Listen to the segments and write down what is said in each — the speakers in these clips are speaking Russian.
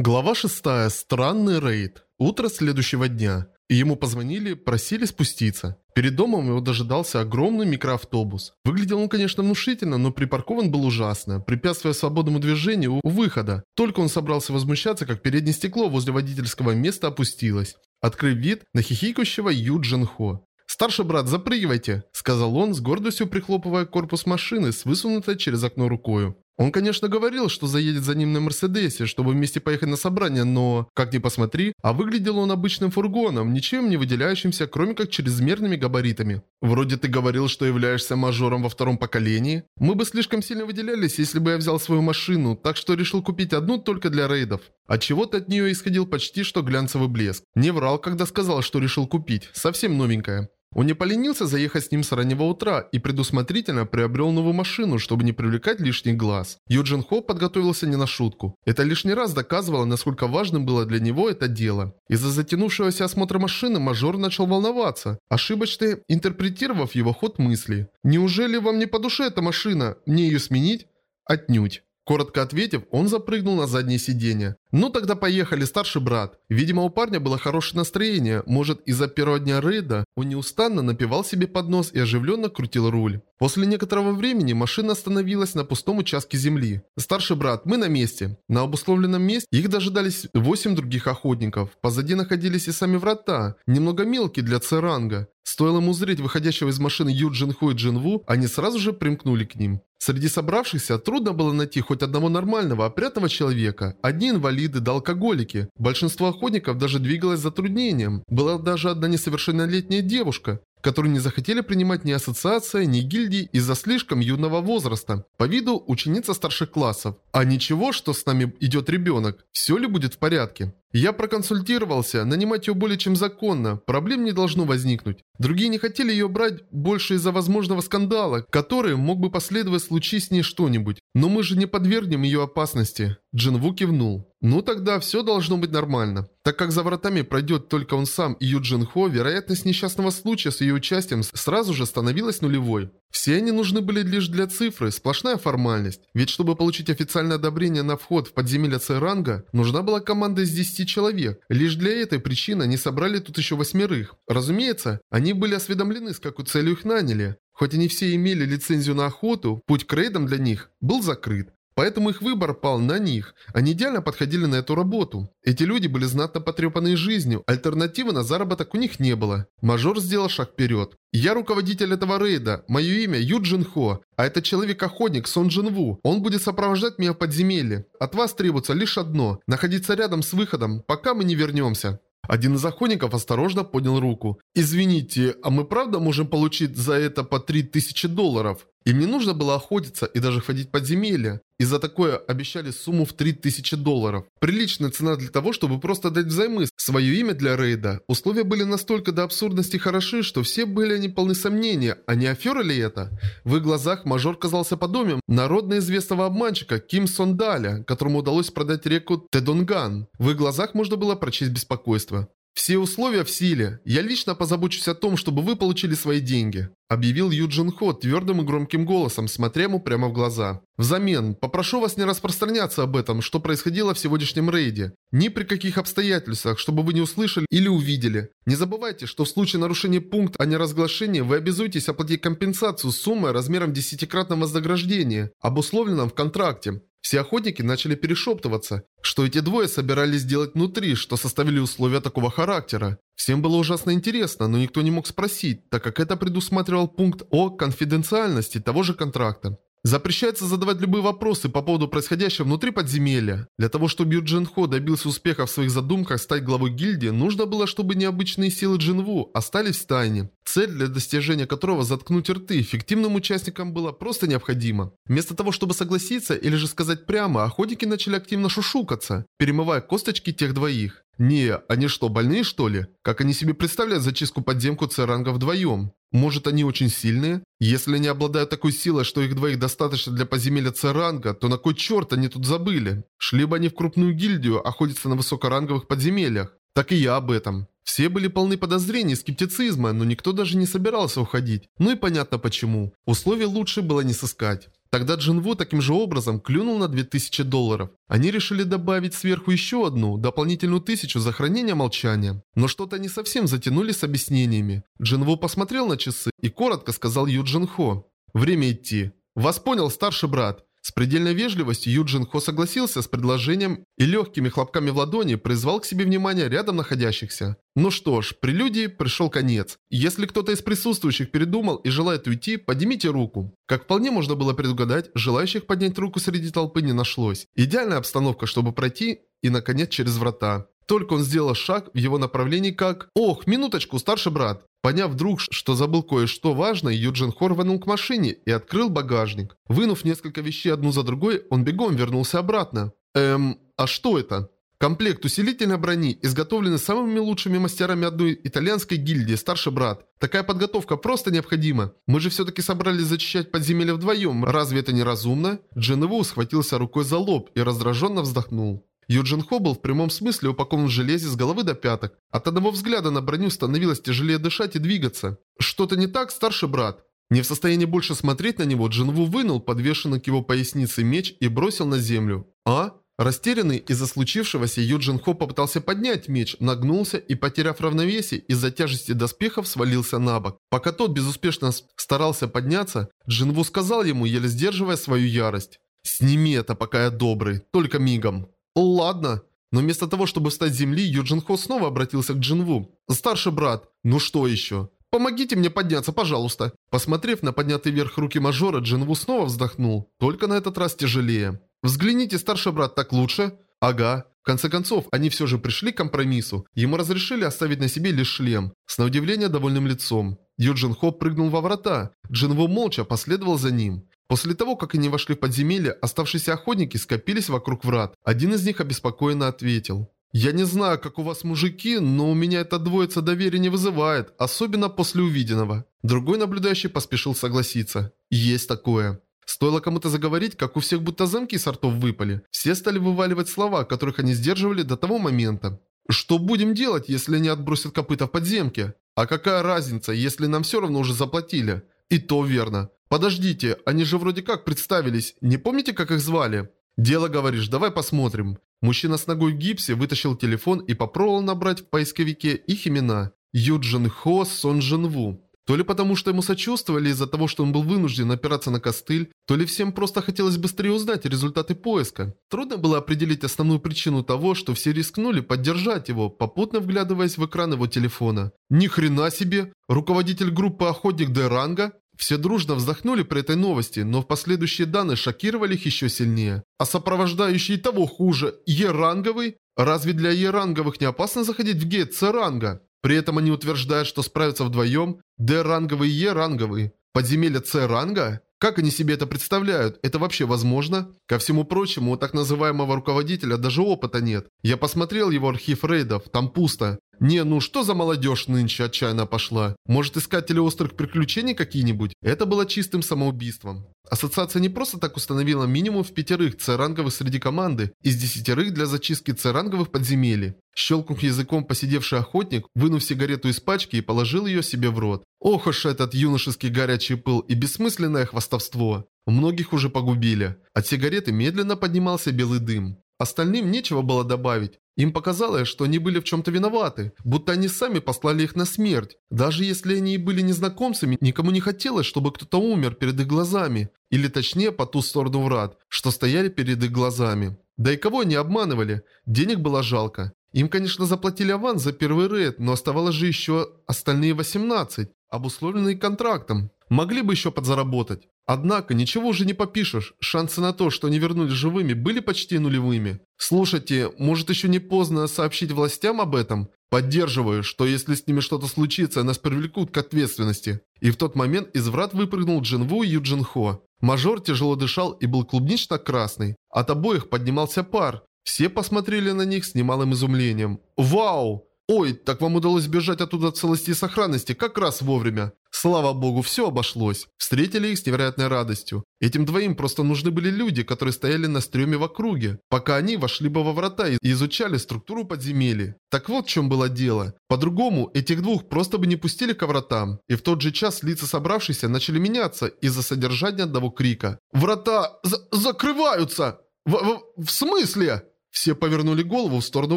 Глава 6. Странный рейд. Утро следующего дня. Ему позвонили, просили спуститься. Перед домом его дожидался огромный микроавтобус. Выглядел он, конечно, внушительно, но припаркован был ужасно, препятствуя свободному движению у выхода. Только он собрался возмущаться, как переднее стекло возле водительского места опустилось, открыв вид на хихикающего Ю Джин Хо. «Старший брат, запрыгивайте!» – сказал он, с гордостью прихлопывая корпус машины с высунутой через окно рукою. Он, конечно, говорил, что заедет за ним на Мерседесе, чтобы вместе поехать на собрание, но, как ни посмотри, а выглядел он обычным фургоном, ничем не выделяющимся, кроме как чрезмерными габаритами. Вроде ты говорил, что являешься мажором во втором поколении. Мы бы слишком сильно выделялись, если бы я взял свою машину, так что решил купить одну только для рейдов. От чего-то от нее исходил почти что глянцевый блеск. Не врал, когда сказал, что решил купить. Совсем новенькая. Он не поленился заехать с ним с раннего утра и предусмотрительно приобрел новую машину, чтобы не привлекать лишний глаз. Юджин Хо подготовился не на шутку. Это лишний раз доказывало, насколько важным было для него это дело. Из-за затянувшегося осмотра машины мажор начал волноваться, ошибочно интерпретировав его ход мысли. «Неужели вам не по душе эта машина? Мне ее сменить?» «Отнюдь». Коротко ответив, он запрыгнул на заднее сиденье. «Ну тогда поехали, старший брат». Видимо, у парня было хорошее настроение. Может, из-за первого дня рейда он неустанно напивал себе под нос и оживленно крутил руль. После некоторого времени машина остановилась на пустом участке земли. «Старший брат, мы на месте». На обусловленном месте их дожидались восемь других охотников. Позади находились и сами врата, немного мелкие для Церанга. Стоило ему зреть выходящего из машины Ю Джин Ху и Джин Ву, они сразу же примкнули к ним. Среди собравшихся трудно было найти хоть одного нормального, опрятного человека. Одни инвалиды да алкоголики. Большинство охотников даже двигалось затруднением. Была даже одна несовершеннолетняя девушка, которую не захотели принимать ни ассоциация, ни гильдии из-за слишком юного возраста. По виду ученица старших классов. А ничего, что с нами идет ребенок. Все ли будет в порядке? Я проконсультировался, нанимать ее более чем законно, проблем не должно возникнуть. Другие не хотели ее брать больше из-за возможного скандала, который мог бы последовать случись с ней что-нибудь. Но мы же не подвергнем ее опасности. Джинву кивнул. Ну тогда все должно быть нормально. Так как за вратами пройдет только он сам и Юджин Хо, вероятность несчастного случая с ее участием сразу же становилась нулевой. Все они нужны были лишь для цифры, сплошная формальность. Ведь чтобы получить официальное одобрение на вход в подземелье Церанга, нужна была команда из 10 человек. Лишь для этой причины они собрали тут еще восьмерых. Разумеется, они были осведомлены, с какой целью их наняли. Хоть они все имели лицензию на охоту, путь к рейдам для них был закрыт. Поэтому их выбор пал на них. Они идеально подходили на эту работу. Эти люди были знатно потрепанные жизнью, альтернативы на заработок у них не было. Мажор сделал шаг вперед. «Я руководитель этого рейда. Мое имя Юджин Хо, а это человек-охотник Сон Джин Ву. Он будет сопровождать меня в подземелье. От вас требуется лишь одно – находиться рядом с выходом, пока мы не вернемся». Один из охотников осторожно поднял руку. «Извините, а мы правда можем получить за это по 3000 долларов?» Им не нужно было охотиться и даже ходить подземелья. И за такое обещали сумму в 3000 долларов. Приличная цена для того, чтобы просто дать взаймы свое имя для рейда. Условия были настолько до абсурдности хороши, что все были они полны сомнения, а не афера ли это? В их глазах мажор казался подобием народно известного обманщика Ким Сондаля, которому удалось продать реку Тедонган. В их глазах можно было прочесть беспокойство. «Все условия в силе. Я лично позабочусь о том, чтобы вы получили свои деньги», объявил Юджин Хо твердым и громким голосом, смотря ему прямо в глаза. «Взамен, попрошу вас не распространяться об этом, что происходило в сегодняшнем рейде. Ни при каких обстоятельствах, чтобы вы не услышали или увидели. Не забывайте, что в случае нарушения пункта о неразглашении вы обязуетесь оплатить компенсацию суммой размером десятикратного вознаграждения, обусловленном в контракте. Все охотники начали перешептываться, что эти двое собирались сделать внутри, что составили условия такого характера. Всем было ужасно интересно, но никто не мог спросить, так как это предусматривал пункт о конфиденциальности того же контракта. Запрещается задавать любые вопросы по поводу происходящего внутри подземелья. Для того, чтобы Ю Хо добился успеха в своих задумках стать главой гильдии, нужно было, чтобы необычные силы Джин Ву остались в тайне. Цель, для достижения которого заткнуть рты эффективным участникам была просто необходима. Вместо того, чтобы согласиться или же сказать прямо, охотники начали активно шушукаться, перемывая косточки тех двоих. Не, они что, больные что ли? Как они себе представляют зачистку подземку Церанга вдвоем? Может они очень сильные? Если они обладают такой силой, что их двоих достаточно для подземелья Церанга, то на кой черт они тут забыли? Шли бы они в крупную гильдию охотиться на высокоранговых подземельях? Так и я об этом. Все были полны подозрений и скептицизма, но никто даже не собирался уходить. Ну и понятно почему. Условий лучше было не сыскать. Тогда Джинву таким же образом клюнул на 2000 долларов. Они решили добавить сверху еще одну, дополнительную тысячу за хранение молчания. Но что-то они совсем затянули с объяснениями. Джинву посмотрел на часы и коротко сказал Ю Джинхо. «Время идти». «Вас понял, старший брат». С предельной вежливостью Юджин Хо согласился с предложением и легкими хлопками в ладони призвал к себе внимание рядом находящихся. Ну что ж, прелюдии пришел конец. Если кто-то из присутствующих передумал и желает уйти, поднимите руку. Как вполне можно было предугадать, желающих поднять руку среди толпы не нашлось. Идеальная обстановка, чтобы пройти и, наконец, через врата. Только он сделал шаг в его направлении как «Ох, минуточку, старший брат!» Поняв вдруг, что забыл кое-что важное, Юджин Хор рванул к машине и открыл багажник. Вынув несколько вещей одну за другой, он бегом вернулся обратно. Эм, а что это? Комплект усилительной брони, изготовленный самыми лучшими мастерами одной итальянской гильдии, старший брат. Такая подготовка просто необходима. Мы же все-таки собрались зачищать подземелье вдвоем. Разве это не разумно? Джин Ву схватился рукой за лоб и раздраженно вздохнул. Юджин Хо был в прямом смысле упакован в железе с головы до пяток. От одного взгляда на броню становилось тяжелее дышать и двигаться. Что-то не так, старший брат? Не в состоянии больше смотреть на него, Джинву вынул подвешенный к его пояснице меч и бросил на землю. А? Растерянный из-за случившегося, Юджин Хо попытался поднять меч, нагнулся и, потеряв равновесие, из-за тяжести доспехов свалился на бок. Пока тот безуспешно старался подняться, Джинву сказал ему, еле сдерживая свою ярость. «Сними это, пока я добрый, только мигом». Ладно. Но вместо того, чтобы встать с земли, Юджин Хо снова обратился к Джинву. «Старший брат, ну что еще?» «Помогите мне подняться, пожалуйста!» Посмотрев на поднятый вверх руки мажора, Джинву снова вздохнул, только на этот раз тяжелее. «Взгляните, старший брат, так лучше?» «Ага». В конце концов, они все же пришли к компромиссу. Ему разрешили оставить на себе лишь шлем, с на удивление довольным лицом. Юджин Хо прыгнул во врата. Джинву молча последовал за ним. После того, как они вошли в подземелье, оставшиеся охотники скопились вокруг врат. Один из них обеспокоенно ответил. «Я не знаю, как у вас мужики, но у меня эта двоица доверия не вызывает, особенно после увиденного». Другой наблюдающий поспешил согласиться. «Есть такое». Стоило кому-то заговорить, как у всех будто замки с ртов выпали. Все стали вываливать слова, которых они сдерживали до того момента. «Что будем делать, если они отбросят копыта в подземке? А какая разница, если нам все равно уже заплатили?» «И то верно. «Подождите, они же вроде как представились. Не помните, как их звали?» «Дело, говоришь, давай посмотрим». Мужчина с ногой в гипсе вытащил телефон и попробовал набрать в поисковике их имена. Юджин Хо Сон Джин Ву. То ли потому, что ему сочувствовали из-за того, что он был вынужден опираться на костыль, то ли всем просто хотелось быстрее узнать результаты поиска. Трудно было определить основную причину того, что все рискнули поддержать его, попутно вглядываясь в экран его телефона. Ни хрена себе! Руководитель группы «Охотник Д-ранга»? Все дружно вздохнули при этой новости, но в последующие данные шокировали их еще сильнее. А сопровождающий того хуже, Е-ранговый? Разве для Е-ранговых не опасно заходить в гейт С-ранга? При этом они утверждают, что справятся вдвоем Д-ранговый и Е-ранговый. Подземелье С-ранга? Как они себе это представляют? Это вообще возможно? Ко всему прочему, у так называемого руководителя даже опыта нет. Я посмотрел его архив рейдов, там пусто. Не, ну что за молодежь нынче отчаянно пошла? Может искатели острых приключений какие-нибудь? Это было чистым самоубийством. Ассоциация не просто так установила минимум в пятерых С-ранговых среди команды, из десятерых для зачистки С-ранговых подземелий. Щелкнув языком посидевший охотник, вынув сигарету из пачки и положил ее себе в рот. Ох уж этот юношеский горячий пыл и бессмысленное хвастовство. Многих уже погубили. От сигареты медленно поднимался белый дым. Остальным нечего было добавить. Им показалось, что они были в чем-то виноваты, будто они сами послали их на смерть. Даже если они и были незнакомцами, никому не хотелось, чтобы кто-то умер перед их глазами. Или точнее, по ту сторону врат, что стояли перед их глазами. Да и кого они обманывали? Денег было жалко. Им, конечно, заплатили аванс за первый рейд, но оставалось же еще остальные 18, обусловленные контрактом. Могли бы еще подзаработать. Однако, ничего уже не попишешь. Шансы на то, что они вернулись живыми, были почти нулевыми. Слушайте, может еще не поздно сообщить властям об этом? Поддерживаю, что если с ними что-то случится, нас привлекут к ответственности. И в тот момент из врат выпрыгнул Джинву и Юджин Хо. Мажор тяжело дышал и был клубнично-красный. От обоих поднимался пар. Все посмотрели на них с немалым изумлением. «Вау!» «Ой, так вам удалось сбежать оттуда в целости и сохранности, как раз вовремя!» Слава богу, все обошлось. Встретили их с невероятной радостью. Этим двоим просто нужны были люди, которые стояли на стреме в округе, пока они вошли бы во врата и изучали структуру подземелья. Так вот в чем было дело. По-другому, этих двух просто бы не пустили к вратам. И в тот же час лица собравшихся начали меняться из-за содержания одного крика. «Врата закрываются!» в, в, «В смысле?» Все повернули голову в сторону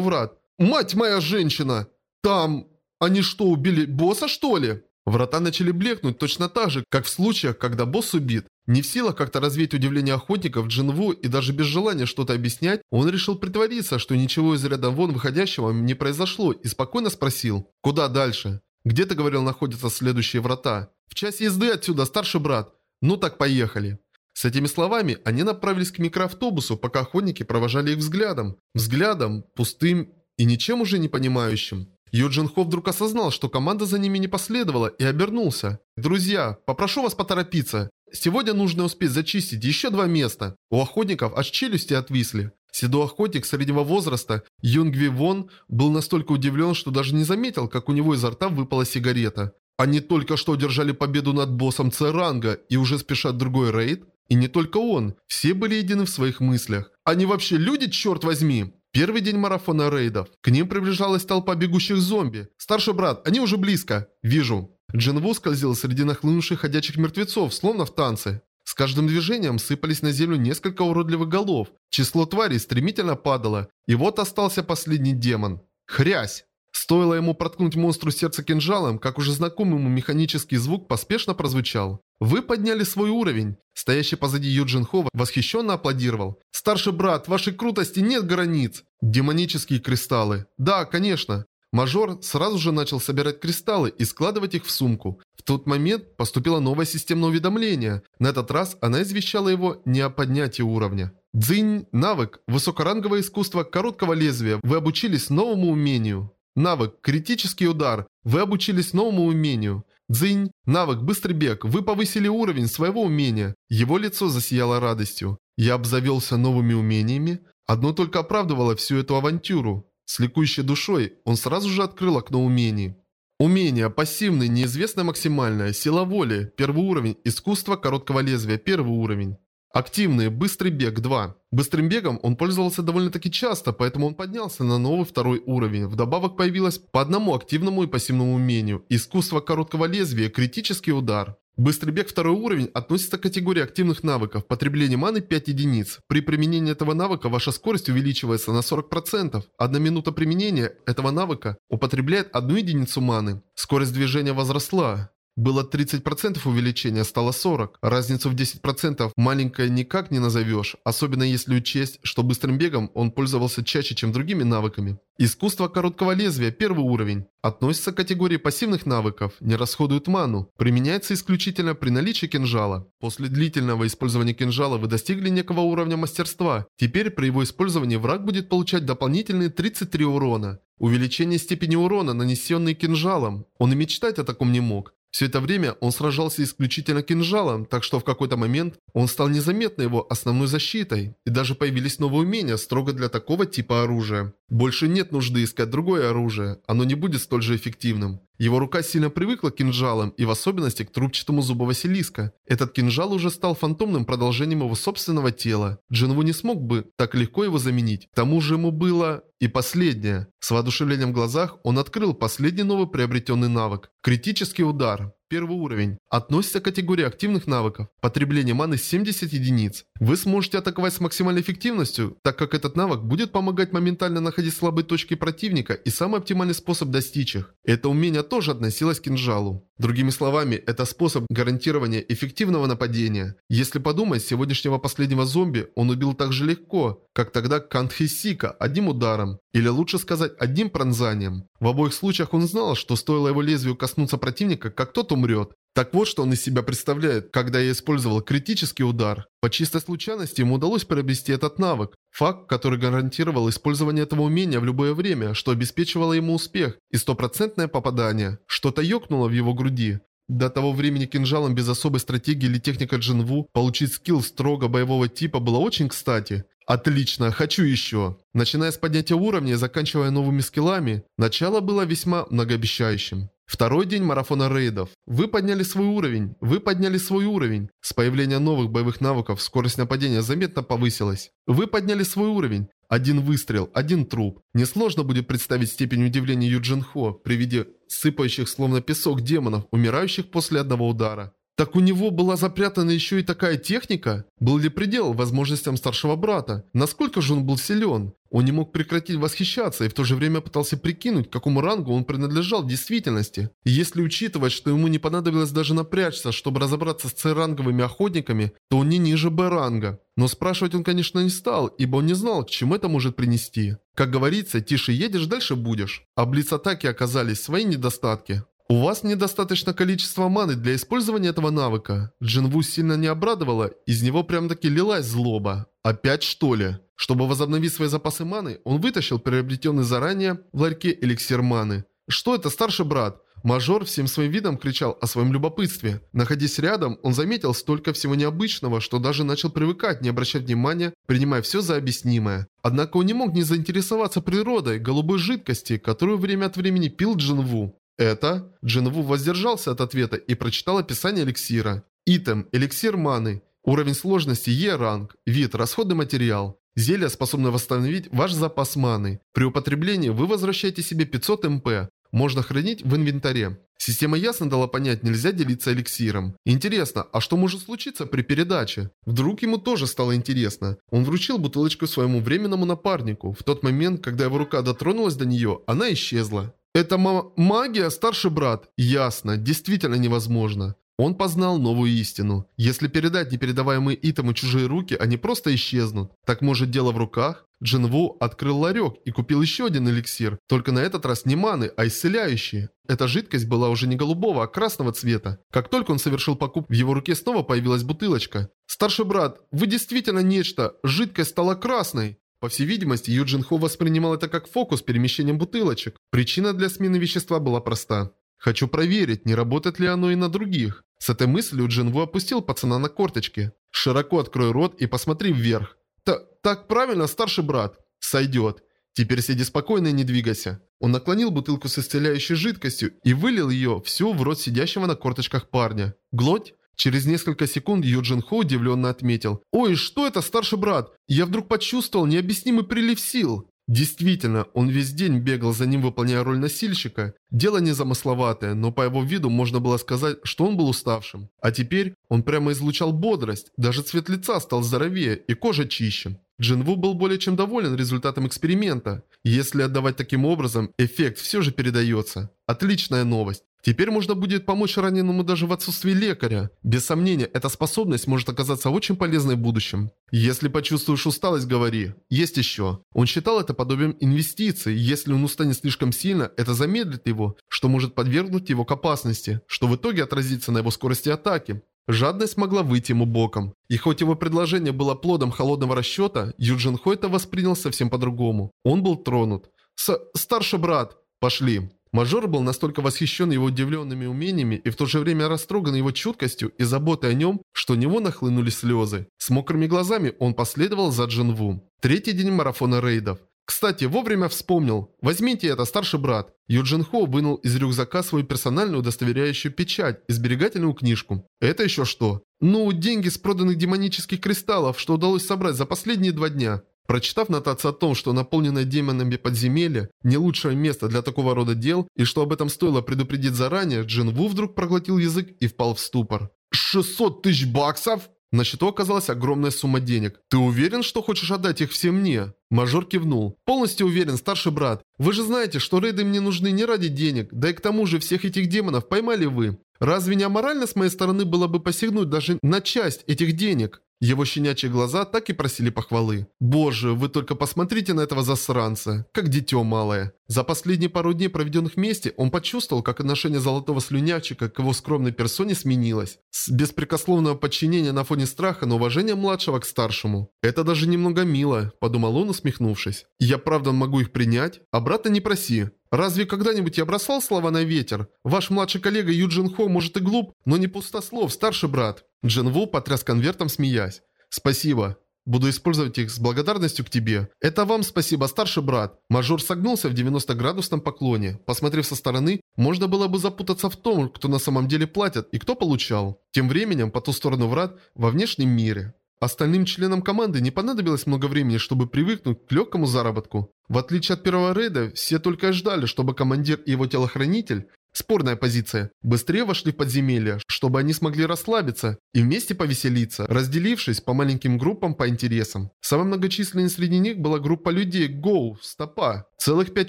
врат. «Мать моя женщина! Там... Они что, убили босса, что ли?» Врата начали блекнуть точно так же, как в случаях, когда босс убит. Не в силах как-то развеять удивление охотников Джинву и даже без желания что-то объяснять, он решил притвориться, что ничего из ряда вон выходящего не произошло и спокойно спросил, куда дальше? Где, ты говорил, находятся следующие врата? В часе езды отсюда, старший брат. Ну так поехали. С этими словами они направились к микроавтобусу, пока охотники провожали их взглядом. Взглядом, пустым и ничем уже не понимающим. Юджин Хо вдруг осознал, что команда за ними не последовала и обернулся. «Друзья, попрошу вас поторопиться. Сегодня нужно успеть зачистить еще два места». У охотников аж челюсти отвисли. Седой охотник среднего возраста Юнгви Вон был настолько удивлен, что даже не заметил, как у него изо рта выпала сигарета. Они только что одержали победу над боссом Церанга и уже спешат другой рейд? И не только он, все были едины в своих мыслях. Они вообще люди, черт возьми? Первый день марафона рейдов. К ним приближалась толпа бегущих зомби. Старший брат, они уже близко. Вижу. Джинву скользил среди нахлынувших ходячих мертвецов, словно в танце. С каждым движением сыпались на землю несколько уродливых голов. Число тварей стремительно падало. И вот остался последний демон. Хрясь! Стоило ему проткнуть монстру сердце кинжалом, как уже знакомый ему механический звук поспешно прозвучал. Вы подняли свой уровень. Стоящий позади Юджин Хова восхищенно аплодировал. Старший брат, вашей крутости нет границ. Демонические кристаллы. Да, конечно. Мажор сразу же начал собирать кристаллы и складывать их в сумку. В тот момент поступило новое системное уведомление. На этот раз она извещала его не о поднятии уровня. Дзинь, навык, высокоранговое искусство короткого лезвия. Вы обучились новому умению. Навык «Критический удар». Вы обучились новому умению. Дзынь. Навык «Быстрый бег». Вы повысили уровень своего умения. Его лицо засияло радостью. Я обзавелся новыми умениями. Одно только оправдывало всю эту авантюру. С ликующей душой он сразу же открыл окно умений. Умение, пассивный, неизвестное максимальное, сила воли, первый уровень, искусство короткого лезвия, первый уровень. Активный, быстрый бег 2. Быстрым бегом он пользовался довольно-таки часто, поэтому он поднялся на новый второй уровень. Вдобавок появилось по одному активному и пассивному умению. Искусство короткого лезвия, критический удар. Быстрый бег второй уровень относится к категории активных навыков. Потребление маны 5 единиц. При применении этого навыка ваша скорость увеличивается на 40%. Одна минута применения этого навыка употребляет одну единицу маны. Скорость движения возросла. Было 30% увеличения, стало 40. Разницу в 10% маленькой никак не назовешь, особенно если учесть, что быстрым бегом он пользовался чаще, чем другими навыками. Искусство короткого лезвия, первый уровень. Относится к категории пассивных навыков, не расходует ману. Применяется исключительно при наличии кинжала. После длительного использования кинжала вы достигли некого уровня мастерства. Теперь при его использовании враг будет получать дополнительные 33 урона. Увеличение степени урона, нанесенный кинжалом. Он и мечтать о таком не мог. Все это время он сражался исключительно кинжалом, так что в какой-то момент он стал незаметно его основной защитой. И даже появились новые умения строго для такого типа оружия. Больше нет нужды искать другое оружие, оно не будет столь же эффективным. Его рука сильно привыкла к кинжалам и в особенности к трубчатому зубу Василиска. Этот кинжал уже стал фантомным продолжением его собственного тела. Джинву не смог бы так легко его заменить. К тому же ему было... И последнее. С воодушевлением в глазах он открыл последний новый приобретенный навык. Критический удар. Первый уровень. Относится к категории активных навыков. Потребление маны 70 единиц. Вы сможете атаковать с максимальной эффективностью, так как этот навык будет помогать моментально находить слабые точки противника и самый оптимальный способ достичь их. Это умение тоже относилось к кинжалу. Другими словами, это способ гарантирования эффективного нападения. Если подумать, сегодняшнего последнего зомби он убил так же легко, как тогда Кантхисика одним ударом. Или лучше сказать, одним пронзанием. В обоих случаях он знал, что стоило его лезвию коснуться противника, как тот умрет. Так вот, что он из себя представляет, когда я использовал критический удар. По чистой случайности ему удалось приобрести этот навык. Факт, который гарантировал использование этого умения в любое время, что обеспечивало ему успех и стопроцентное попадание. Что-то ёкнуло в его груди. До того времени кинжалом без особой стратегии или техника Джинву получить скилл строго боевого типа было очень кстати. Отлично, хочу еще. Начиная с поднятия уровня и заканчивая новыми скиллами, начало было весьма многообещающим. Второй день марафона рейдов. Вы подняли свой уровень. Вы подняли свой уровень. С появлением новых боевых навыков скорость нападения заметно повысилась. Вы подняли свой уровень. Один выстрел, один труп. Несложно будет представить степень удивления Юджин Хо при виде сыпающих словно песок демонов, умирающих после одного удара. Так у него была запрятана еще и такая техника? Был ли предел возможностям старшего брата? Насколько же он был силен? Он не мог прекратить восхищаться и в то же время пытался прикинуть, к какому рангу он принадлежал в действительности. И если учитывать, что ему не понадобилось даже напрячься, чтобы разобраться с С-ранговыми охотниками, то он не ниже Б-ранга. Но спрашивать он, конечно, не стал, ибо он не знал, к чему это может принести. Как говорится, тише едешь, дальше будешь. А блиц-атаки оказались свои недостатки. У вас недостаточно количества маны для использования этого навыка. Джинву сильно не обрадовала, из него прям-таки лилась злоба. Опять что ли? Чтобы возобновить свои запасы маны, он вытащил приобретенный заранее в ларьке эликсир маны. Что это, старший брат? Мажор всем своим видом кричал о своем любопытстве. Находясь рядом, он заметил столько всего необычного, что даже начал привыкать, не обращать внимания, принимая все за объяснимое. Однако он не мог не заинтересоваться природой голубой жидкости, которую время от времени пил Джинву. Это? Джинву воздержался от ответа и прочитал описание эликсира. Итем, эликсир маны. Уровень сложности Е-ранг. Вид, расходный материал. Зелье способно восстановить ваш запас маны. При употреблении вы возвращаете себе 500 МП. Можно хранить в инвентаре. Система ясно дала понять, нельзя делиться эликсиром. Интересно, а что может случиться при передаче? Вдруг ему тоже стало интересно. Он вручил бутылочку своему временному напарнику. В тот момент, когда его рука дотронулась до нее, она исчезла. Это магия, старший брат? Ясно, действительно невозможно. Он познал новую истину. Если передать непередаваемые итемы чужие руки, они просто исчезнут. Так может дело в руках? Джинву открыл ларек и купил еще один эликсир, только на этот раз не маны, а исцеляющие. Эта жидкость была уже не голубого, а красного цвета. Как только он совершил покупку, в его руке снова появилась бутылочка. «Старший брат, вы действительно нечто! Жидкость стала красной!» По всей видимости, Юджин Хо воспринимал это как фокус перемещением бутылочек. Причина для смены вещества была проста. Хочу проверить, не работает ли оно и на других. С этой мыслью Джин Ву опустил пацана на корточки. Широко открой рот и посмотри вверх. Та так правильно, старший брат. Сойдет. Теперь сиди спокойно и не двигайся. Он наклонил бутылку с исцеляющей жидкостью и вылил ее всю в рот сидящего на корточках парня. Глоть. Через несколько секунд Юджин Хо удивленно отметил. «Ой, что это, старший брат? Я вдруг почувствовал необъяснимый прилив сил». Действительно, он весь день бегал за ним, выполняя роль носильщика. Дело незамысловатое, но по его виду можно было сказать, что он был уставшим. А теперь он прямо излучал бодрость, даже цвет лица стал здоровее и кожа чище. Джинву был более чем доволен результатом эксперимента. Если отдавать таким образом, эффект все же передается. Отличная новость. Теперь можно будет помочь раненому даже в отсутствии лекаря. Без сомнения, эта способность может оказаться очень полезной в будущем. Если почувствуешь усталость, говори. Есть еще. Он считал это подобием инвестиций. Если он устанет слишком сильно, это замедлит его, что может подвергнуть его к опасности, что в итоге отразится на его скорости атаки. Жадность могла выйти ему боком. И хоть его предложение было плодом холодного расчета, Юджин это воспринял совсем по-другому. Он был тронут. С «Старший брат, пошли». Мажор был настолько восхищен его удивленными умениями и в то же время растроган его чуткостью и заботой о нем, что у него нахлынули слезы. С мокрыми глазами он последовал за Джинву. Третий день марафона рейдов. Кстати, вовремя вспомнил. Возьмите это, старший брат. Юджин Хо вынул из рюкзака свою персональную удостоверяющую печать и сберегательную книжку. Это еще что? Ну, деньги с проданных демонических кристаллов, что удалось собрать за последние два дня. Прочитав нотацию о том, что наполненное демонами подземелье – не лучшее место для такого рода дел, и что об этом стоило предупредить заранее, Джин Ву вдруг проглотил язык и впал в ступор. «600 тысяч баксов?» На счету оказалась огромная сумма денег. «Ты уверен, что хочешь отдать их все мне?» Мажор кивнул. «Полностью уверен, старший брат. Вы же знаете, что рейды мне нужны не ради денег, да и к тому же всех этих демонов поймали вы. Разве не аморально с моей стороны было бы посягнуть даже на часть этих денег?» Его щенячьи глаза так и просили похвалы. «Боже, вы только посмотрите на этого засранца, как дитё малое». За последние пару дней, проведенных вместе, он почувствовал, как отношение золотого слюнявчика к его скромной персоне сменилось. С беспрекословного подчинения на фоне страха на уважение младшего к старшему. «Это даже немного мило», – подумал он, усмехнувшись. «Я правда могу их принять? А брата не проси. Разве когда-нибудь я бросал слова на ветер? Ваш младший коллега Юджин Хо может и глуп, но не пустослов, старший брат». Джин Ву потряс конвертом, смеясь. «Спасибо. Буду использовать их с благодарностью к тебе. Это вам спасибо, старший брат. Мажор согнулся в 90-градусном поклоне. Посмотрев со стороны, можно было бы запутаться в том, кто на самом деле платит и кто получал. Тем временем, по ту сторону врат, во внешнем мире. Остальным членам команды не понадобилось много времени, чтобы привыкнуть к легкому заработку. В отличие от первого рейда, все только ждали, чтобы командир и его телохранитель Спорная позиция. Быстрее вошли в подземелье, чтобы они смогли расслабиться и вместе повеселиться, разделившись по маленьким группам по интересам. Самой многочисленной среди них была группа людей Go, Стопа. Целых пять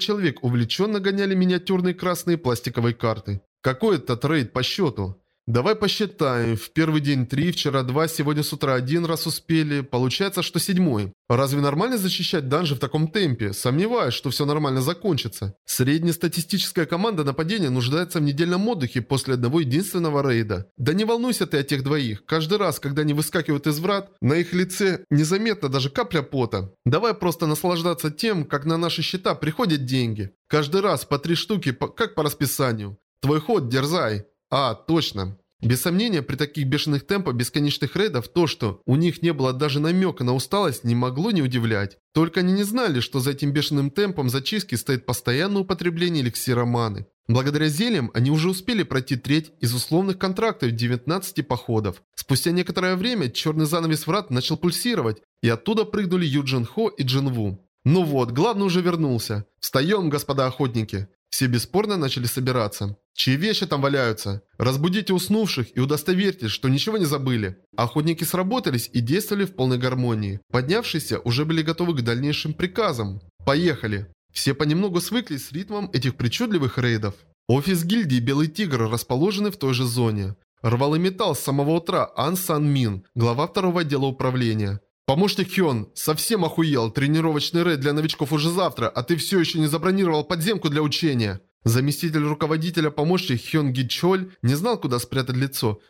человек увлеченно гоняли миниатюрные красные пластиковые карты. Какой это трейд по счету? Давай посчитаем. В первый день три, вчера два, сегодня с утра один раз успели. Получается, что седьмой. Разве нормально защищать данжи в таком темпе? Сомневаюсь, что все нормально закончится. Среднестатистическая команда нападения нуждается в недельном отдыхе после одного единственного рейда. Да не волнуйся ты о тех двоих. Каждый раз, когда они выскакивают из врат, на их лице незаметно даже капля пота. Давай просто наслаждаться тем, как на наши счета приходят деньги. Каждый раз по три штуки, как по расписанию. Твой ход, дерзай. А, точно. Без сомнения, при таких бешеных темпах бесконечных рейдов, то, что у них не было даже намека на усталость, не могло не удивлять. Только они не знали, что за этим бешеным темпом зачистки стоит постоянное употребление эликсира маны. Благодаря зельям они уже успели пройти треть из условных контрактов 19 походов. Спустя некоторое время черный занавес врат начал пульсировать, и оттуда прыгнули Юджин Хо и Джин Ву. Ну вот, главный уже вернулся. Встаем, господа охотники. Все бесспорно начали собираться. Чьи вещи там валяются? Разбудите уснувших и удостоверьтесь, что ничего не забыли. Охотники сработались и действовали в полной гармонии. Поднявшиеся уже были готовы к дальнейшим приказам. Поехали. Все понемногу свыклись с ритмом этих причудливых рейдов. Офис гильдии «Белый тигр» расположены в той же зоне. Рвал и металл с самого утра Ан Сан Мин, глава второго отдела управления. Помощник Хён, совсем охуел. Тренировочный рейд для новичков уже завтра, а ты все еще не забронировал подземку для учения. Заместитель руководителя помощник Хён Ги Чоль не знал, куда спрятать лицо.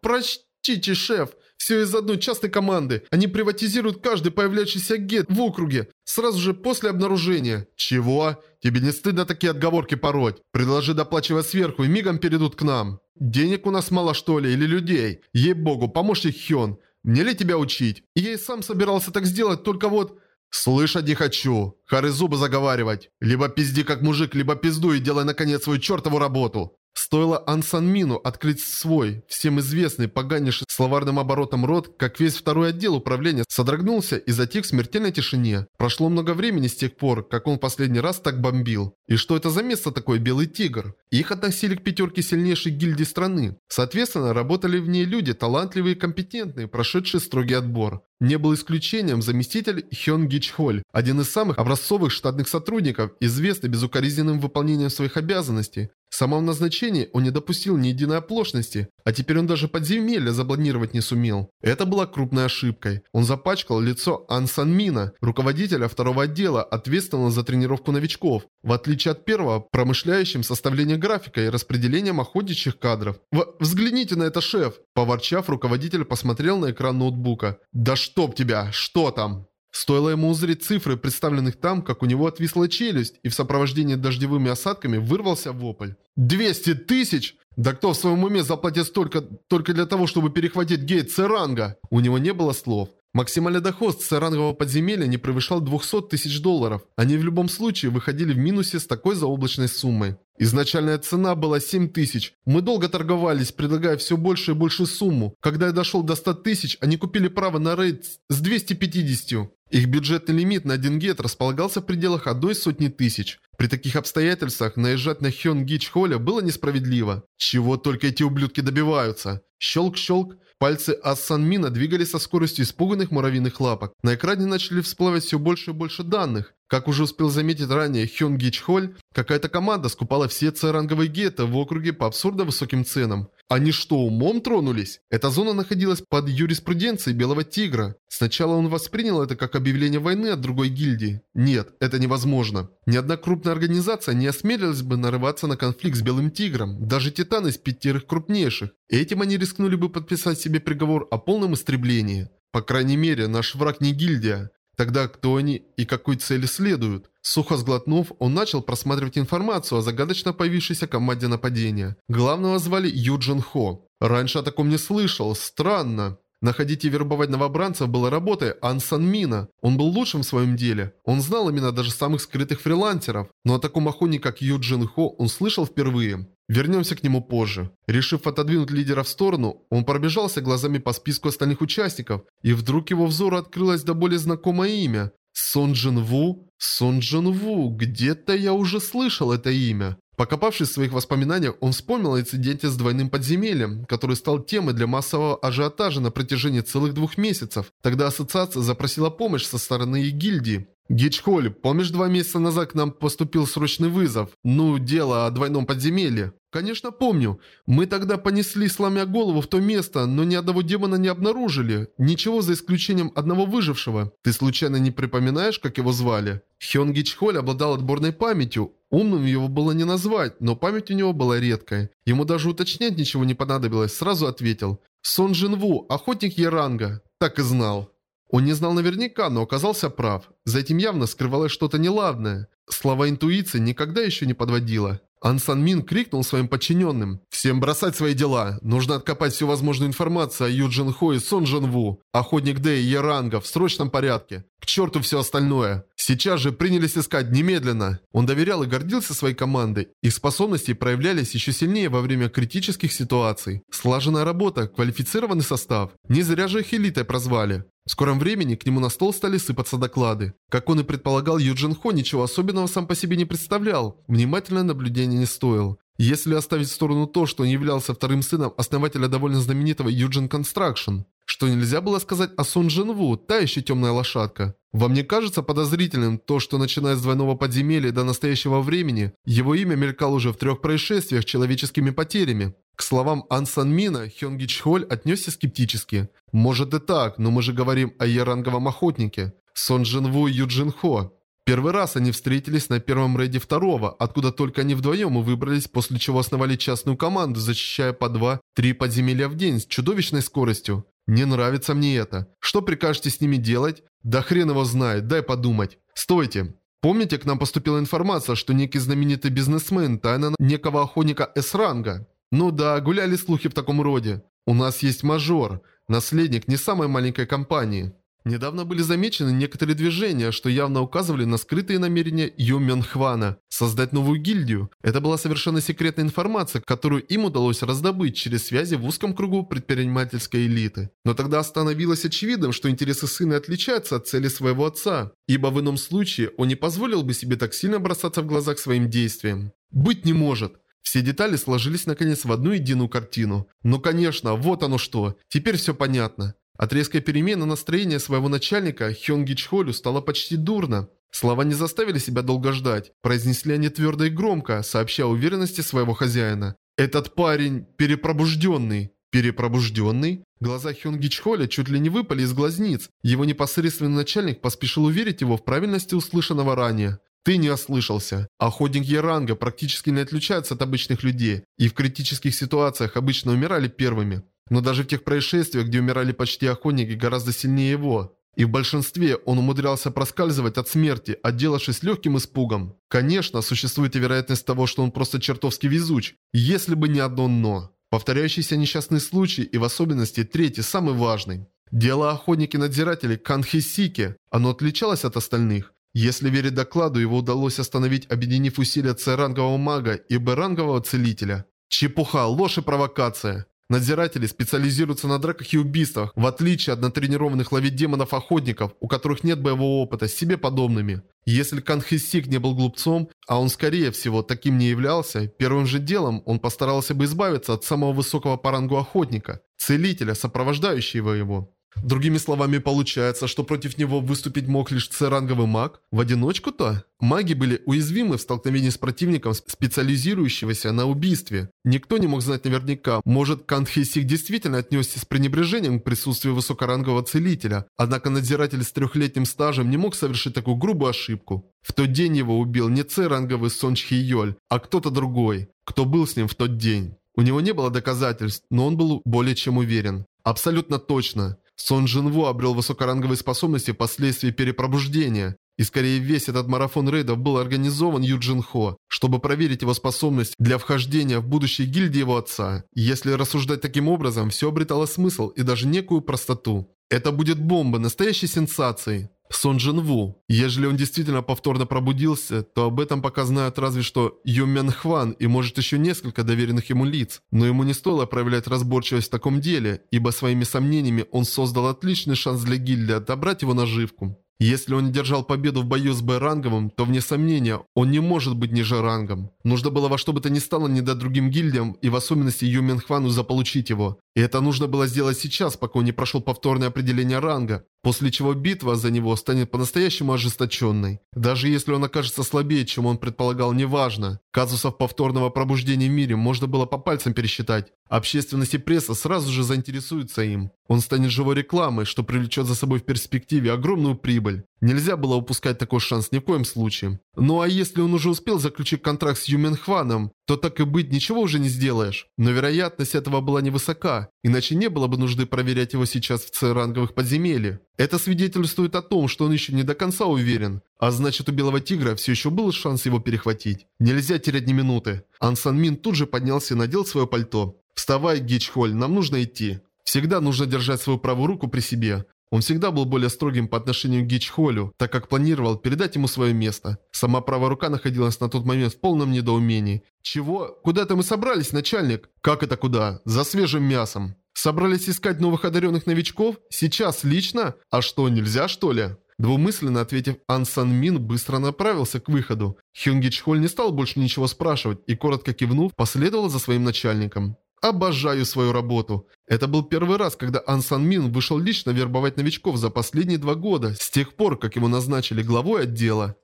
«Простите, шеф, все из одной частной команды. Они приватизируют каждый появляющийся гет в округе, сразу же после обнаружения». «Чего? Тебе не стыдно такие отговорки пороть? Предложи доплачивать сверху и мигом перейдут к нам». «Денег у нас мало что ли, или людей? Ей-богу, помощник Хён, мне ли тебя учить? Я и сам собирался так сделать, только вот... Слышать не хочу. Хары зубы заговаривать. Либо пизди как мужик, либо пизду и делай наконец свою чертову работу. Стоило Ансан Мину открыть свой, всем известный, поганейший словарным оборотом рот, как весь второй отдел управления содрогнулся и затих в смертельной тишине. Прошло много времени с тех пор, как он последний раз так бомбил. И что это за место такое Белый Тигр? Их относили к пятерке сильнейших гильдий страны. Соответственно, работали в ней люди, талантливые и компетентные, прошедшие строгий отбор. Не был исключением заместитель Хён Гич Холь, один из самых образцовых штатных сотрудников, известный безукоризненным выполнением своих обязанностей. В самом назначении он не допустил ни единой оплошности, а теперь он даже подземелье запланировать не сумел. Это была крупной ошибкой. Он запачкал лицо Ан Сан Мина, руководителя второго отдела, ответственного за тренировку новичков, в отличие от первого, промышляющим составлением графика и распределением охотничьих кадров. В «Взгляните на это, шеф!» Поворчав, руководитель посмотрел на экран ноутбука. «Да чтоб тебя! Что там?» Стоило ему узреть цифры, представленных там, как у него отвисла челюсть, и в сопровождении дождевыми осадками вырвался вопль. «200 тысяч? Да кто в своем уме заплатит столько только для того, чтобы перехватить гейт Церанга?» У него не было слов. Максимальный доход с церангового подземелья не превышал 200 тысяч долларов. Они в любом случае выходили в минусе с такой заоблачной суммой. Изначальная цена была 7 тысяч. Мы долго торговались, предлагая все больше и больше сумму. Когда я дошел до 100 тысяч, они купили право на рейд с 250. Их бюджетный лимит на один гет располагался в пределах одной сотни тысяч. При таких обстоятельствах наезжать на Хён Гич Холя было несправедливо. Чего только эти ублюдки добиваются. Щелк-щелк. Пальцы Ассанмина двигались со скоростью испуганных муравьиных лапок. На экране начали всплывать все больше и больше данных. Как уже успел заметить ранее Хён Гич Холь, какая-то команда скупала все С-ранговые гетто в округе по абсурдно высоким ценам. Они что, умом тронулись? Эта зона находилась под юриспруденцией Белого Тигра. Сначала он воспринял это как объявление войны от другой гильдии. Нет, это невозможно. Ни одна крупная организация не осмелилась бы нарываться на конфликт с Белым Тигром, даже Титан из пятерых крупнейших. Этим они рискнули бы подписать себе приговор о полном истреблении. По крайней мере, наш враг не гильдия. Тогда кто они и какой цели следуют? Сухо сглотнув, он начал просматривать информацию о загадочно появившейся команде нападения. Главного звали Юджин Хо. Раньше о таком не слышал, странно. Находить и вербовать новобранцев было работой Ан Сан Мина. Он был лучшим в своем деле. Он знал именно даже самых скрытых фрилансеров. Но о таком охотнике, как Ю Джин Хо, он слышал впервые. Вернемся к нему позже. Решив отодвинуть лидера в сторону, он пробежался глазами по списку остальных участников, и вдруг его взору открылось до более знакомое имя. Сон Джин Ву? Сон Джин Ву, где-то я уже слышал это имя. Покопавшись в своих воспоминаниях, он вспомнил о инциденте с двойным подземельем, который стал темой для массового ажиотажа на протяжении целых двух месяцев. Тогда ассоциация запросила помощь со стороны гильдии. Гичхоль, помнишь, два месяца назад к нам поступил срочный вызов? Ну, дело о двойном подземелье. Конечно, помню. Мы тогда понесли, сломя голову в то место, но ни одного демона не обнаружили. Ничего за исключением одного выжившего. Ты случайно не припоминаешь, как его звали? Хён Гичхоль обладал отборной памятью. Умным его было не назвать, но память у него была редкая. Ему даже уточнять ничего не понадобилось, сразу ответил. Сон Джинву, охотник Яранга. Так и знал. Он не знал наверняка, но оказался прав. За этим явно скрывалось что-то неладное. Слова интуиции никогда еще не подводила. Ан Сан Мин крикнул своим подчиненным. «Всем бросать свои дела! Нужно откопать всю возможную информацию о Ю Джин Хо и Сон Джин Ву, охотник Дэ и Яранга в срочном порядке. К черту все остальное! Сейчас же принялись искать немедленно!» Он доверял и гордился своей командой. Их способности проявлялись еще сильнее во время критических ситуаций. Слаженная работа, квалифицированный состав. Не зря же их элитой прозвали. В скором времени к нему на стол стали сыпаться доклады. Как он и предполагал, Юджин Хо ничего особенного сам по себе не представлял. Внимательное наблюдение не стоил. Если оставить в сторону то, что он являлся вторым сыном основателя довольно знаменитого Юджин Construction, что нельзя было сказать о Сон Джин Ву, та еще темная лошадка. Вам не кажется подозрительным то, что начиная с двойного подземелья до настоящего времени, его имя мелькало уже в трех происшествиях человеческими потерями? К словам Ан Сан Мина, Хёнги Чхоль отнесся скептически. Может и так, но мы же говорим о яранговом охотнике. Сон Джин Ву и Юджин Хо. Первый раз они встретились на первом рейде второго, откуда только они вдвоем и выбрались, после чего основали частную команду, защищая по два-три подземелья в день с чудовищной скоростью. Не нравится мне это. Что прикажете с ними делать? Да хрен его знает, дай подумать. Стойте. Помните, к нам поступила информация, что некий знаменитый бизнесмен тайна некого охотника С-ранга ну да, гуляли слухи в таком роде. У нас есть мажор, наследник не самой маленькой компании. Недавно были замечены некоторые движения, что явно указывали на скрытые намерения Ю Мён Хвана создать новую гильдию. Это была совершенно секретная информация, которую им удалось раздобыть через связи в узком кругу предпринимательской элиты. Но тогда становилось очевидным, что интересы сына отличаются от цели своего отца, ибо в ином случае он не позволил бы себе так сильно бросаться в глаза к своим действиям. Быть не может. Все детали сложились наконец в одну единую картину. Ну конечно, вот оно что. Теперь все понятно. От резкой перемены настроения своего начальника Хёнги Чхолю стало почти дурно. Слова не заставили себя долго ждать. Произнесли они твердо и громко, сообща уверенности своего хозяина. «Этот парень перепробужденный». Перепробужденный? Глаза Хёнги Чхоля чуть ли не выпали из глазниц. Его непосредственный начальник поспешил уверить его в правильности услышанного ранее. Ты не ослышался. Охотник Яранга практически не отличается от обычных людей, и в критических ситуациях обычно умирали первыми. Но даже в тех происшествиях, где умирали почти охотники гораздо сильнее его. И в большинстве он умудрялся проскальзывать от смерти, отделавшись легким испугом. Конечно, существует и вероятность того, что он просто чертовски везуч, если бы не одно «но». Повторяющиеся несчастные случаи и в особенности третий, самый важный. Дело охотники-надзиратели Канхисики, оно отличалось от остальных. Если верить докладу, его удалось остановить, объединив усилия С-рангового мага и Б-рангового целителя. Чепуха, ложь и провокация. Надзиратели специализируются на драках и убийствах, в отличие от натренированных ловить демонов-охотников, у которых нет боевого опыта, с себе подобными. Если Кан Хисик не был глупцом, а он скорее всего таким не являлся, первым же делом он постарался бы избавиться от самого высокого по рангу охотника, целителя, сопровождающего его. Другими словами, получается, что против него выступить мог лишь С-ранговый маг? В одиночку-то? Маги были уязвимы в столкновении с противником, специализирующегося на убийстве. Никто не мог знать наверняка, может Кан Хейсик действительно отнесся с пренебрежением к присутствию высокорангового целителя, однако надзиратель с трехлетним стажем не мог совершить такую грубую ошибку. В тот день его убил не С-ранговый Сон Чхи а кто-то другой, кто был с ним в тот день. У него не было доказательств, но он был более чем уверен. Абсолютно точно. Сон Джинву обрел высокоранговые способности впоследствии перепробуждения. И скорее весь этот марафон рейдов был организован Юджин Хо, чтобы проверить его способность для вхождения в будущее гильдии его отца. Если рассуждать таким образом, все обретало смысл и даже некую простоту. Это будет бомба, настоящей сенсацией. Сон Джин Ву. Ежели он действительно повторно пробудился, то об этом пока знают разве что Ю Мэн Хван и может еще несколько доверенных ему лиц. Но ему не стоило проявлять разборчивость в таком деле, ибо своими сомнениями он создал отличный шанс для гильдии отобрать его наживку. Если он держал победу в бою с Б-ранговым, то вне сомнения, он не может быть ниже рангом. Нужно было во что бы то ни стало не дать другим гильдиям и в особенности Ю Минхвану заполучить его. И это нужно было сделать сейчас, пока он не прошел повторное определение ранга, после чего битва за него станет по-настоящему ожесточенной. Даже если он окажется слабее, чем он предполагал, неважно. Казусов повторного пробуждения в мире можно было по пальцам пересчитать. Общественность и пресса сразу же заинтересуются им. Он станет живой рекламой, что привлечет за собой в перспективе огромную прибыль. Нельзя было упускать такой шанс ни в коем случае. Ну а если он уже успел заключить контракт с Юмен Хваном, то так и быть ничего уже не сделаешь. Но вероятность этого была невысока, иначе не было бы нужды проверять его сейчас в С-ранговых подземельях. Это свидетельствует о том, что он еще не до конца уверен. А значит, у Белого Тигра все еще был шанс его перехватить. Нельзя терять ни минуты. Ан Сан Мин тут же поднялся и надел свое пальто. «Вставай, Гичхоль, нам нужно идти». Всегда нужно держать свою правую руку при себе. Он всегда был более строгим по отношению к Гичхолю, так как планировал передать ему свое место. Сама правая рука находилась на тот момент в полном недоумении. «Чего? Куда это мы собрались, начальник?» «Как это куда? За свежим мясом». «Собрались искать новых одаренных новичков? Сейчас лично? А что, нельзя что ли?» Двумысленно ответив, Ан Сан Мин быстро направился к выходу. Хюн Гичхоль не стал больше ничего спрашивать и, коротко кивнув, последовал за своим начальником. Обожаю свою работу. Это был первый раз, когда Ан Сан Мин вышел лично вербовать новичков за последние два года, с тех пор, как его назначили главой отдела.